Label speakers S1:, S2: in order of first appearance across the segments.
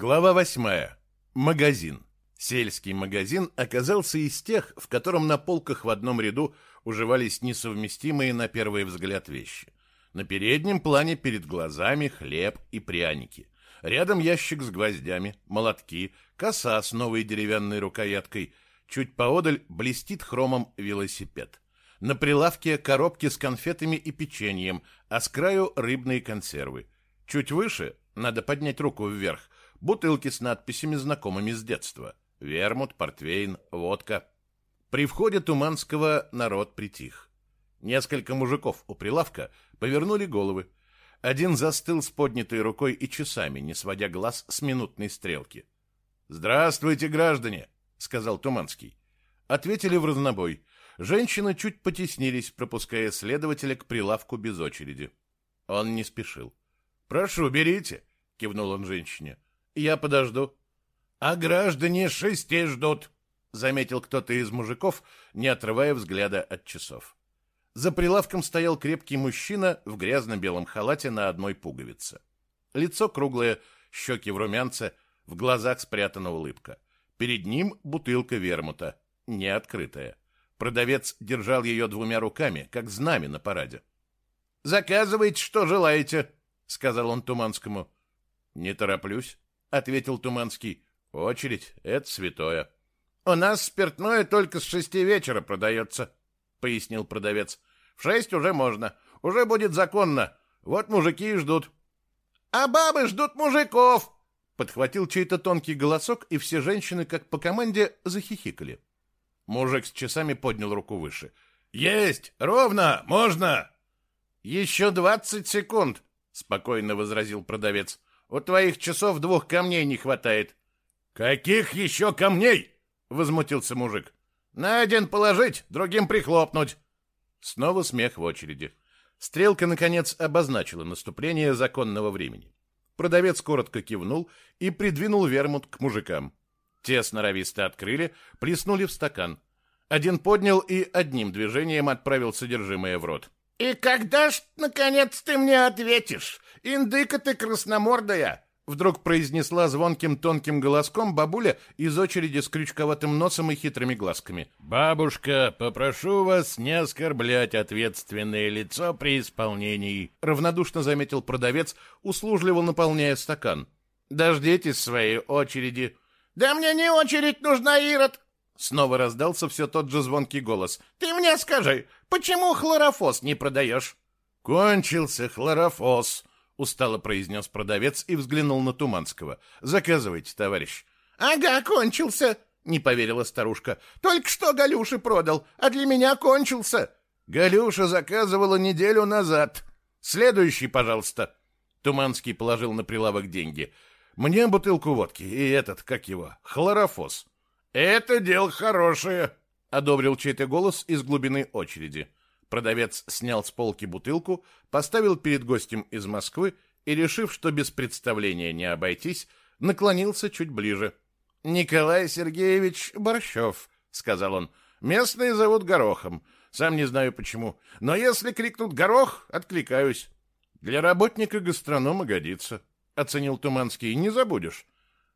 S1: Глава восьмая. Магазин. Сельский магазин оказался из тех, в котором на полках в одном ряду уживались несовместимые на первый взгляд вещи. На переднем плане перед глазами хлеб и пряники. Рядом ящик с гвоздями, молотки, коса с новой деревянной рукояткой. Чуть поодаль блестит хромом велосипед. На прилавке коробки с конфетами и печеньем, а с краю рыбные консервы. Чуть выше, надо поднять руку вверх, бутылки с надписями, знакомыми с детства. Вермут, портвейн, водка. При входе Туманского народ притих. Несколько мужиков у прилавка повернули головы. Один застыл с поднятой рукой и часами, не сводя глаз с минутной стрелки. «Здравствуйте, граждане!» — сказал Туманский. Ответили в разнобой. Женщины чуть потеснились, пропуская следователя к прилавку без очереди. Он не спешил. «Прошу, берите!» — кивнул он женщине. Я подожду. А граждане шести ждут, заметил кто-то из мужиков, не отрывая взгляда от часов. За прилавком стоял крепкий мужчина в грязно-белом халате на одной пуговице. Лицо круглое, щеки в румянце, в глазах спрятана улыбка. Перед ним бутылка вермута, не открытая. Продавец держал ее двумя руками, как знамя на параде. «Заказывайте, что желаете», — сказал он Туманскому. «Не тороплюсь», — ответил Туманский. «Очередь — это святое». «У нас спиртное только с шести вечера продается», — пояснил продавец. «В шесть уже можно. Уже будет законно. Вот мужики и ждут». «А бабы ждут мужиков!» Подхватил чей-то тонкий голосок, и все женщины, как по команде, захихикали. Мужик с часами поднял руку выше. «Есть! Ровно! Можно!» «Еще двадцать секунд!» — спокойно возразил продавец. У твоих часов двух камней не хватает. Каких еще камней? Возмутился мужик. На один положить, другим прихлопнуть. Снова смех в очереди. Стрелка, наконец, обозначила наступление законного времени. Продавец коротко кивнул и придвинул вермут к мужикам. Те сноровисто открыли, плеснули в стакан. Один поднял и одним движением отправил содержимое в рот. «И когда ж, наконец, ты мне ответишь? Индыка ты красномордая!» Вдруг произнесла звонким тонким голоском бабуля из очереди с крючковатым носом и хитрыми глазками. «Бабушка, попрошу вас не оскорблять ответственное лицо при исполнении», равнодушно заметил продавец, услужливо наполняя стакан. «Дождитесь своей очереди». «Да мне не очередь нужна, Ирод!» Снова раздался все тот же звонкий голос. «Ты мне скажи, почему хлорофос не продаешь?» «Кончился хлорофос», — устало произнес продавец и взглянул на Туманского. «Заказывайте, товарищ». «Ага, кончился», — не поверила старушка. «Только что Галюши продал, а для меня кончился». «Галюша заказывала неделю назад. Следующий, пожалуйста». Туманский положил на прилавок деньги. «Мне бутылку водки и этот, как его, хлорофос». «Это дело хорошее», — одобрил чей-то голос из глубины очереди. Продавец снял с полки бутылку, поставил перед гостем из Москвы и, решив, что без представления не обойтись, наклонился чуть ближе. «Николай Сергеевич Борщев», — сказал он, — «местные зовут Горохом. Сам не знаю почему. Но если крикнут «Горох», откликаюсь. Для работника гастронома годится», — оценил Туманский. «Не забудешь».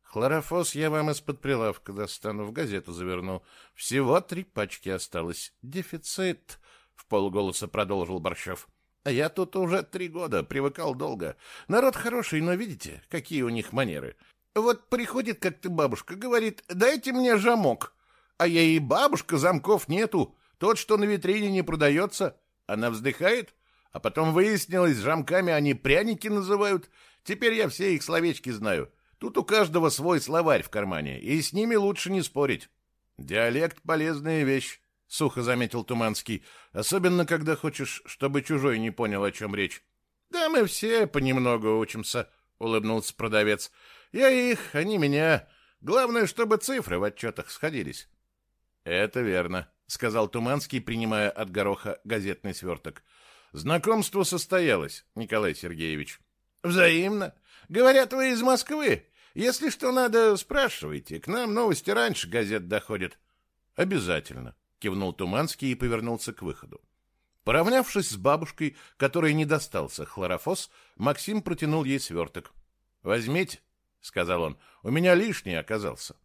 S1: Хлорофос я вам из-под прилавка достану, в газету заверну. Всего три пачки осталось. Дефицит, — в полголоса продолжил Борщев. А я тут уже три года, привыкал долго. Народ хороший, но видите, какие у них манеры. Вот приходит как-то бабушка, говорит, дайте мне жамок. А я и бабушка, замков нету. Тот, что на витрине не продается. Она вздыхает, а потом выяснилось, жамками они пряники называют. Теперь я все их словечки знаю. Тут у каждого свой словарь в кармане, и с ними лучше не спорить. Диалект — полезная вещь, — сухо заметил Туманский, особенно когда хочешь, чтобы чужой не понял, о чем речь. — Да мы все понемногу учимся, — улыбнулся продавец. — Я их, они меня. Главное, чтобы цифры в отчетах сходились. — Это верно, — сказал Туманский, принимая от гороха газетный сверток. — Знакомство состоялось, Николай Сергеевич. — Взаимно. Говорят, вы из Москвы. Если что надо, спрашивайте. К нам новости раньше газет доходят. Обязательно, кивнул Туманский и повернулся к выходу. Поравнявшись с бабушкой, которой не достался хлорофос, Максим протянул ей сверток. Возьмите, сказал он. У меня лишний оказался.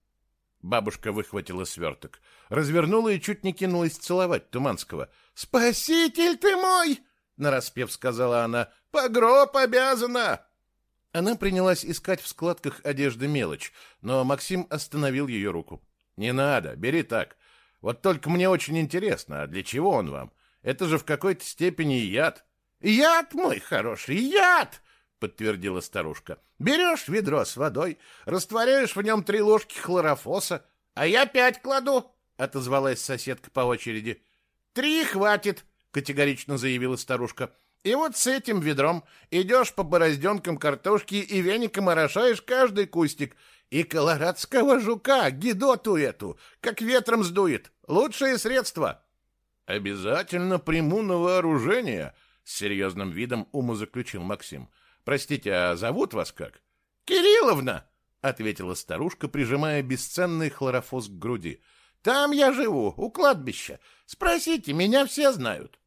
S1: Бабушка выхватила сверток, развернула и чуть не кинулась целовать Туманского. «Спаситель ты мой!» — нараспев сказала она. «По гроб обязана!» Она принялась искать в складках одежды мелочь, но Максим остановил ее руку. «Не надо, бери так. Вот только мне очень интересно, а для чего он вам? Это же в какой-то степени яд». «Яд, мой хороший, яд!» — подтвердила старушка. «Берешь ведро с водой, растворяешь в нем три ложки хлорофоса, а я пять кладу», — отозвалась соседка по очереди. «Три хватит», — категорично заявила старушка. «И вот с этим ведром идешь по борозденкам картошки и веником орошаешь каждый кустик. И колорадского жука, гидоту эту, как ветром сдует. Лучшее средство». «Обязательно приму на вооружение», — с серьезным видом умозаключил Максим. Простите, а зовут вас как? Кирилловна, ответила старушка, прижимая бесценный хлорофос к груди. Там я живу, у кладбища. Спросите, меня все знают.